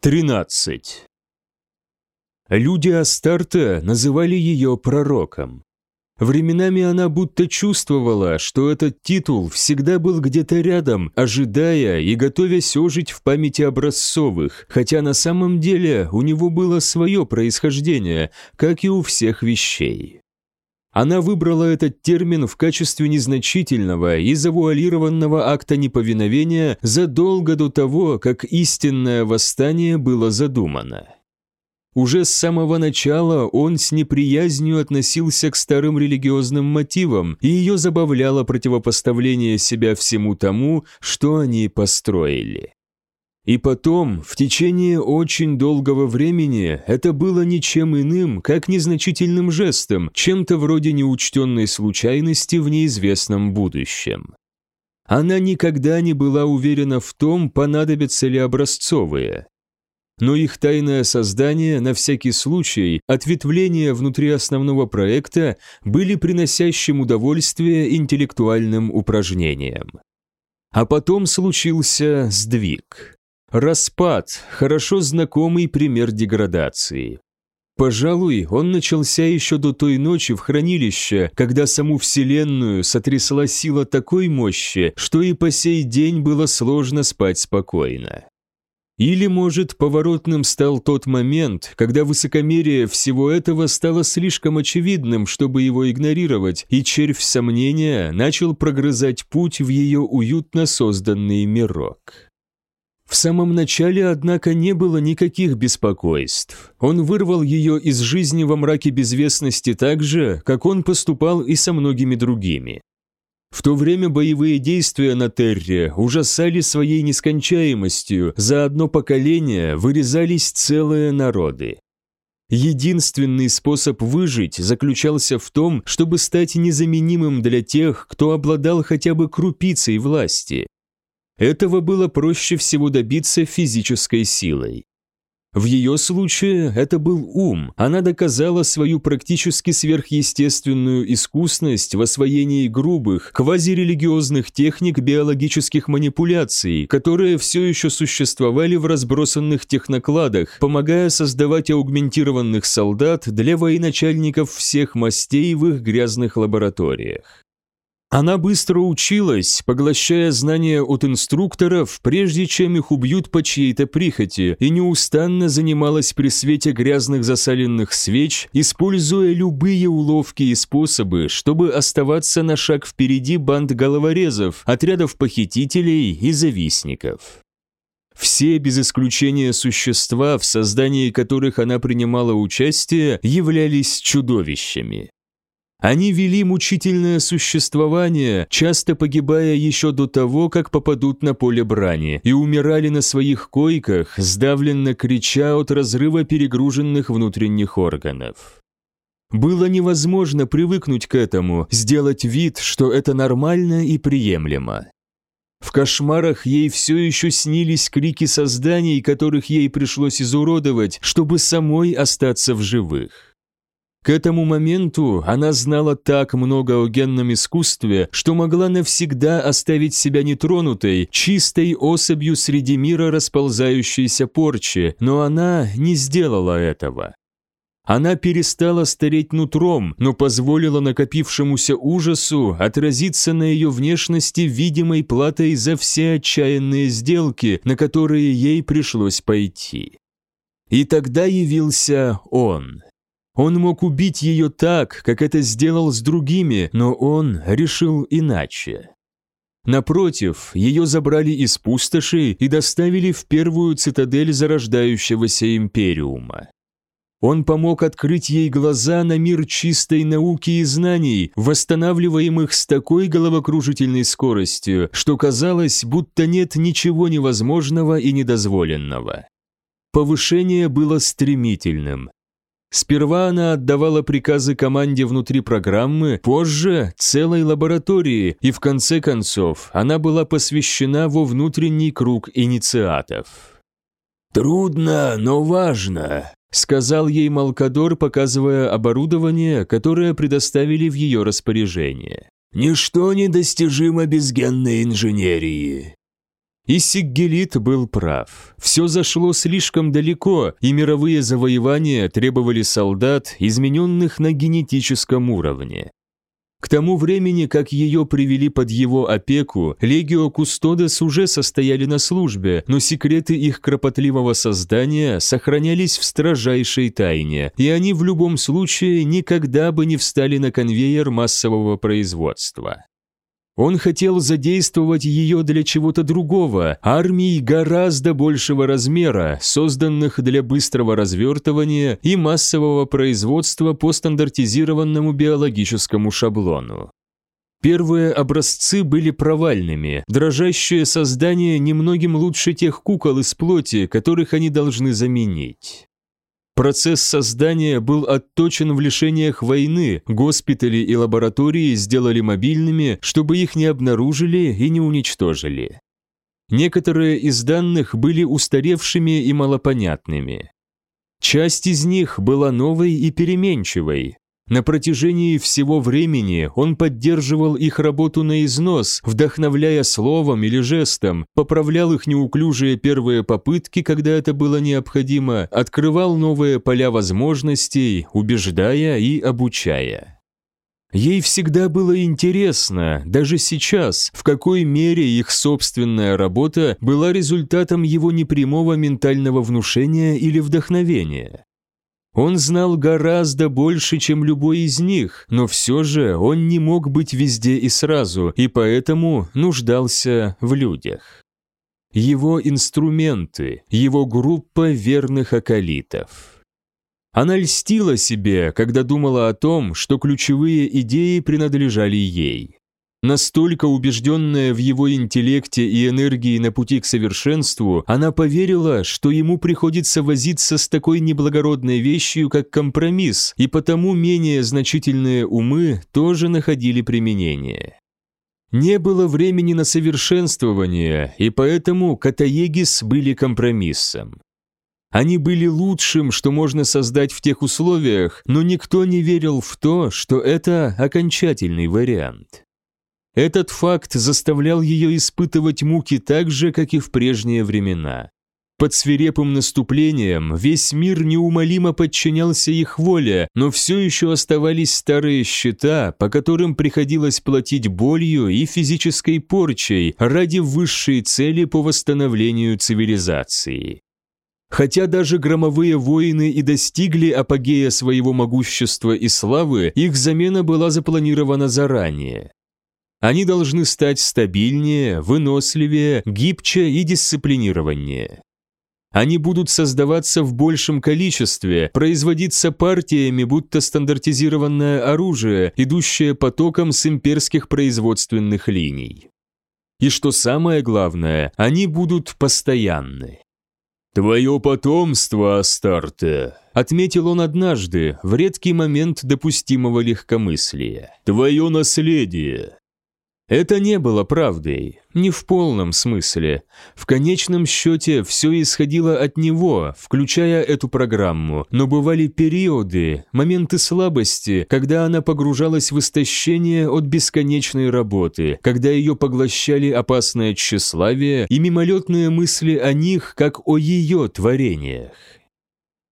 13. Люди Астарта называли ее пророком. Временами она будто чувствовала, что этот титул всегда был где-то рядом, ожидая и готовясь ожить в памяти образцовых, хотя на самом деле у него было свое происхождение, как и у всех вещей. Она выбрала этот термин в качестве незначительного и завуалированного акта неповиновения задолго до того, как истинное восстание было задумано. Уже с самого начала он с неприязнью относился к старым религиозным мотивам, и ее забавляло противопоставление себя всему тому, что они построили. И потом, в течение очень долгого времени, это было ничем иным, как незначительным жестом, чем-то вроде неучтенной случайности в неизвестном будущем. Она никогда не была уверена в том, понадобятся ли образцовые. Но их тайное создание, на всякий случай, ответвления внутри основного проекта были приносящим удовольствие интеллектуальным упражнением. А потом случился сдвиг. Распад – хорошо знакомый пример деградации. Пожалуй, он начался еще до той ночи в хранилище, когда саму Вселенную сотрясла сила такой мощи, что и по сей день было сложно спать спокойно. Или, может, поворотным стал тот момент, когда высокомерие всего этого стало слишком очевидным, чтобы его игнорировать, и червь сомнения начал прогрызать путь в ее уютно созданный мирок. В самом начале, однако, не было никаких беспокойств. Он вырвал ее из жизни во мраке безвестности так же, как он поступал и со многими другими. В то время боевые действия на Терре ужасали своей нескончаемостью, за одно поколение вырезались целые народы. Единственный способ выжить заключался в том, чтобы стать незаменимым для тех, кто обладал хотя бы крупицей власти, этого было проще всего добиться физической силой. В ее случае это был ум, она доказала свою практически сверхъестественную искусность в освоении грубых, квазирелигиозных техник биологических манипуляций, которые все еще существовали в разбросанных технокладах, помогая создавать аугментированных солдат для военачальников всех мастей в их грязных лабораториях. Она быстро училась, поглощая знания от инструкторов, прежде чем их убьют по чьей-то прихоти, и неустанно занималась при свете грязных засаленных свеч, используя любые уловки и способы, чтобы оставаться на шаг впереди банд головорезов, отрядов похитителей и завистников. Все без исключения существа, в создании которых она принимала участие, являлись чудовищами. Они вели мучительное существование, часто погибая еще до того, как попадут на поле брани, и умирали на своих койках, сдавленно крича от разрыва перегруженных внутренних органов. Было невозможно привыкнуть к этому, сделать вид, что это нормально и приемлемо. В кошмарах ей все еще снились крики созданий, которых ей пришлось изуродовать, чтобы самой остаться в живых. К этому моменту она знала так много о генном искусстве, что могла навсегда оставить себя нетронутой, чистой особью среди мира расползающейся порчи, но она не сделала этого. Она перестала стареть нутром, но позволила накопившемуся ужасу отразиться на ее внешности видимой платой за все отчаянные сделки, на которые ей пришлось пойти. И тогда явился он – он мог убить ее так, как это сделал с другими, но он решил иначе. Напротив, ее забрали из пустоши и доставили в первую цитадель зарождающегося империума. Он помог открыть ей глаза на мир чистой науки и знаний, восстанавливаемых с такой головокружительной скоростью, что казалось, будто нет ничего невозможного и недозволенного. Повышение было стремительным. Сперва она отдавала приказы команде внутри программы, позже – целой лаборатории, и в конце концов она была посвящена во внутренний круг инициатов. «Трудно, но важно», – сказал ей Малкадор, показывая оборудование, которое предоставили в ее распоряжение. «Ничто недостижимо без генной инженерии. И Сиггелит был прав. Все зашло слишком далеко, и мировые завоевания требовали солдат, измененных на генетическом уровне. К тому времени, как ее привели под его опеку, Легио Кустодес уже состояли на службе, но секреты их кропотливого создания сохранялись в строжайшей тайне, и они в любом случае никогда бы не встали на конвейер массового производства. Он хотел задействовать ее для чего-то другого, армий гораздо большего размера, созданных для быстрого развертывания и массового производства по стандартизированному биологическому шаблону. Первые образцы были провальными, дрожащее создание немногим лучше тех кукол из плоти, которых они должны заменить. Процесс создания был отточен в лишениях войны, госпитали и лаборатории сделали мобильными, чтобы их не обнаружили и не уничтожили. Некоторые из данных были устаревшими и малопонятными. Часть из них была новой и переменчивой, на протяжении всего времени он поддерживал их работу на износ, вдохновляя словом или жестом, поправлял их неуклюжие первые попытки, когда это было необходимо, открывал новые поля возможностей, убеждая и обучая. Ей всегда было интересно, даже сейчас, в какой мере их собственная работа была результатом его непрямого ментального внушения или вдохновения. Он знал гораздо больше, чем любой из них, но все же он не мог быть везде и сразу, и поэтому нуждался в людях. Его инструменты, его группа верных околитов. Она льстила себе, когда думала о том, что ключевые идеи принадлежали ей. Настолько убежденная в его интеллекте и энергии на пути к совершенству, она поверила, что ему приходится возиться с такой неблагородной вещью, как компромисс, и потому менее значительные умы тоже находили применение. Не было времени на совершенствование, и поэтому Катаегис были компромиссом. Они были лучшим, что можно создать в тех условиях, но никто не верил в то, что это окончательный вариант. Этот факт заставлял ее испытывать муки так же, как и в прежние времена. Под свирепым наступлением весь мир неумолимо подчинялся их воле, но все еще оставались старые счета, по которым приходилось платить болью и физической порчей ради высшей цели по восстановлению цивилизации. Хотя даже громовые воины и достигли апогея своего могущества и славы, их замена была запланирована заранее. Они должны стать стабильнее, выносливее, гибче и дисциплинированнее. Они будут создаваться в большем количестве, производиться партиями, будто стандартизированное оружие, идущее потоком с имперских производственных линий. И что самое главное, они будут постоянны. «Твое потомство, Астарте», — отметил он однажды, в редкий момент допустимого легкомыслия. «Твое наследие. Это не было правдой, не в полном смысле. В конечном счете все исходило от него, включая эту программу, но бывали периоды, моменты слабости, когда она погружалась в истощение от бесконечной работы, когда ее поглощали опасное тщеславие и мимолетные мысли о них, как о ее творениях.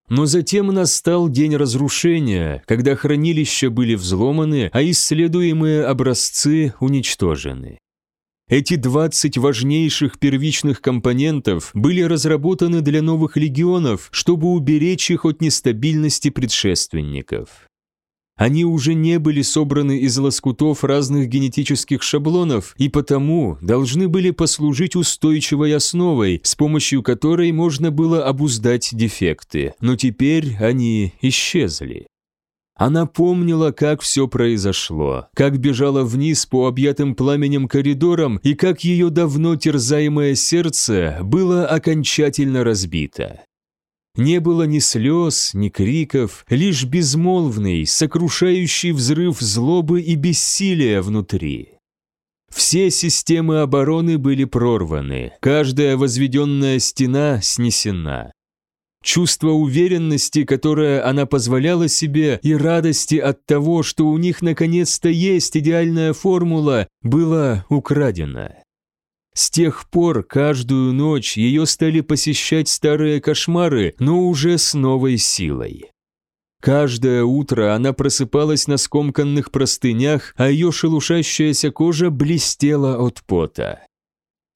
Но затем настал день разрушения, когда хранилища были взломаны, а исследуемые образцы уничтожены. Эти 20 важнейших первичных компонентов были разработаны для новых легионов, чтобы уберечь их от нестабильности предшественников. Они уже не были собраны из лоскутов разных генетических шаблонов и потому должны были послужить устойчивой основой, с помощью которой можно было обуздать дефекты, но теперь они исчезли. Она помнила, как все произошло, как бежала вниз по объятым пламенем коридорам и как ее давно терзаемое сердце было окончательно разбито. Не было ни слез, ни криков, лишь безмолвный, сокрушающий взрыв злобы и бессилия внутри. Все системы обороны были прорваны, каждая возведенная стена снесена. Чувство уверенности, которое она позволяла себе, и радости от того, что у них наконец-то есть идеальная формула, было украдено. С тех пор каждую ночь ее стали посещать старые кошмары, но уже с новой силой. Каждое утро она просыпалась на скомканных простынях, а ее шелушащаяся кожа блестела от пота.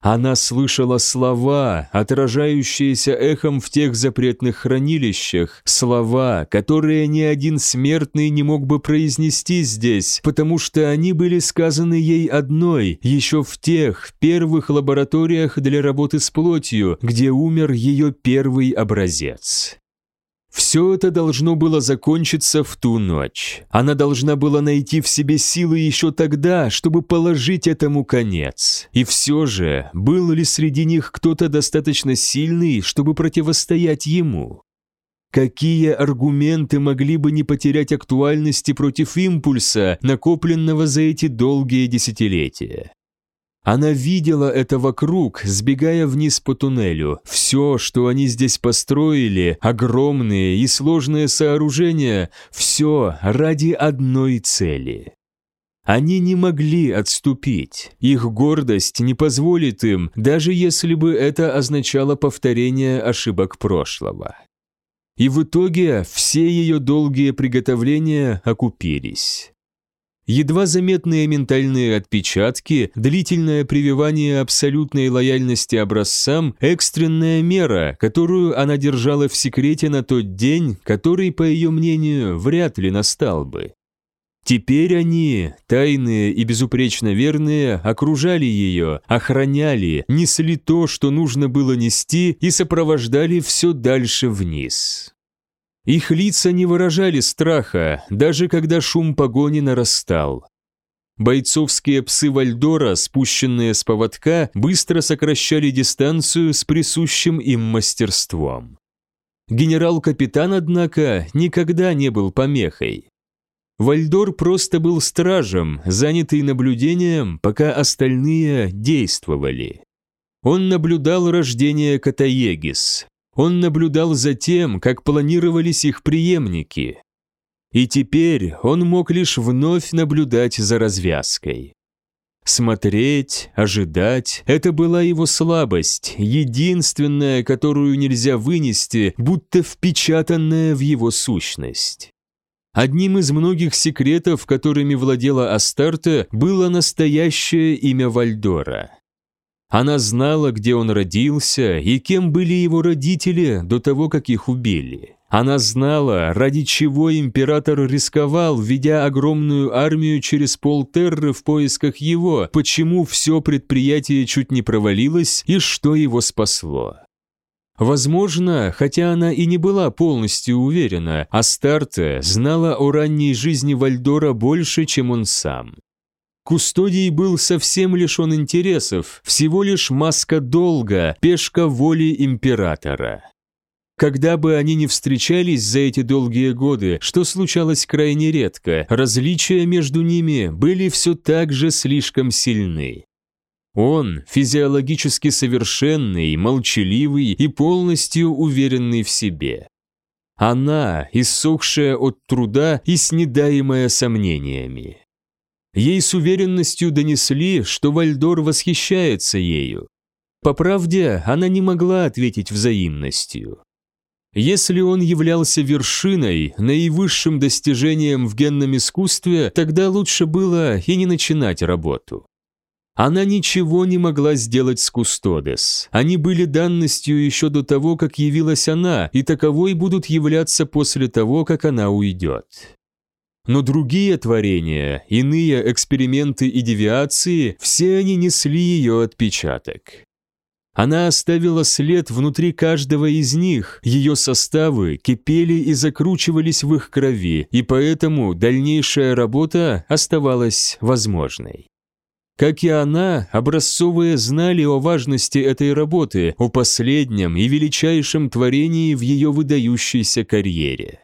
Она слышала слова, отражающиеся эхом в тех запретных хранилищах, слова, которые ни один смертный не мог бы произнести здесь, потому что они были сказаны ей одной, еще в тех первых лабораториях для работы с плотью, где умер ее первый образец. Все это должно было закончиться в ту ночь. Она должна была найти в себе силы еще тогда, чтобы положить этому конец. И все же, был ли среди них кто-то достаточно сильный, чтобы противостоять ему? Какие аргументы могли бы не потерять актуальности против импульса, накопленного за эти долгие десятилетия? Она видела это вокруг, сбегая вниз по туннелю. Все, что они здесь построили, огромные и сложные сооружения, все ради одной цели. Они не могли отступить. Их гордость не позволит им, даже если бы это означало повторение ошибок прошлого. И в итоге все ее долгие приготовления окупились. Едва заметные ментальные отпечатки, длительное прививание абсолютной лояльности образцам, экстренная мера, которую она держала в секрете на тот день, который, по ее мнению, вряд ли настал бы. Теперь они, тайные и безупречно верные, окружали ее, охраняли, несли то, что нужно было нести, и сопровождали все дальше вниз. Их лица не выражали страха, даже когда шум погони нарастал. Бойцовские псы Вальдора, спущенные с поводка, быстро сокращали дистанцию с присущим им мастерством. Генерал-капитан, однако, никогда не был помехой. Вальдор просто был стражем, занятый наблюдением, пока остальные действовали. Он наблюдал рождение Катаегис, он наблюдал за тем, как планировались их преемники. И теперь он мог лишь вновь наблюдать за развязкой. Смотреть, ожидать – это была его слабость, единственная, которую нельзя вынести, будто впечатанная в его сущность. Одним из многих секретов, которыми владела Астарта, было настоящее имя Вальдора. Она знала, где он родился и кем были его родители до того, как их убили. Она знала, ради чего император рисковал, ведя огромную армию через полтерры в поисках его, почему все предприятие чуть не провалилось и что его спасло. Возможно, хотя она и не была полностью уверена, Астарте знала о ранней жизни Вальдора больше, чем он сам. Кустодий был совсем лишен интересов, всего лишь маска долга, пешка воли императора. Когда бы они ни встречались за эти долгие годы, что случалось крайне редко, различия между ними были все так же слишком сильны. Он физиологически совершенный, молчаливый и полностью уверенный в себе. Она, иссохшая от труда и снедаемая сомнениями. Ей с уверенностью донесли, что Вальдор восхищается ею. По правде, она не могла ответить взаимностью. Если он являлся вершиной, наивысшим достижением в генном искусстве, тогда лучше было и не начинать работу. Она ничего не могла сделать с Кустодес. Они были данностью еще до того, как явилась она, и таковой будут являться после того, как она уйдет. Но другие творения, иные эксперименты и девиации, все они несли ее отпечаток. Она оставила след внутри каждого из них, ее составы кипели и закручивались в их крови, и поэтому дальнейшая работа оставалась возможной. Как и она, образцовые знали о важности этой работы, о последнем и величайшем творении в ее выдающейся карьере.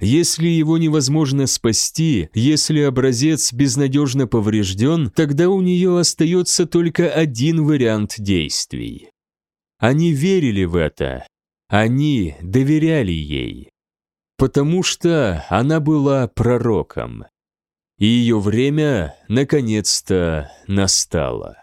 Если его невозможно спасти, если образец безнадежно поврежден, тогда у нее остается только один вариант действий. Они верили в это, они доверяли ей, потому что она была пророком, и ее время наконец-то настало.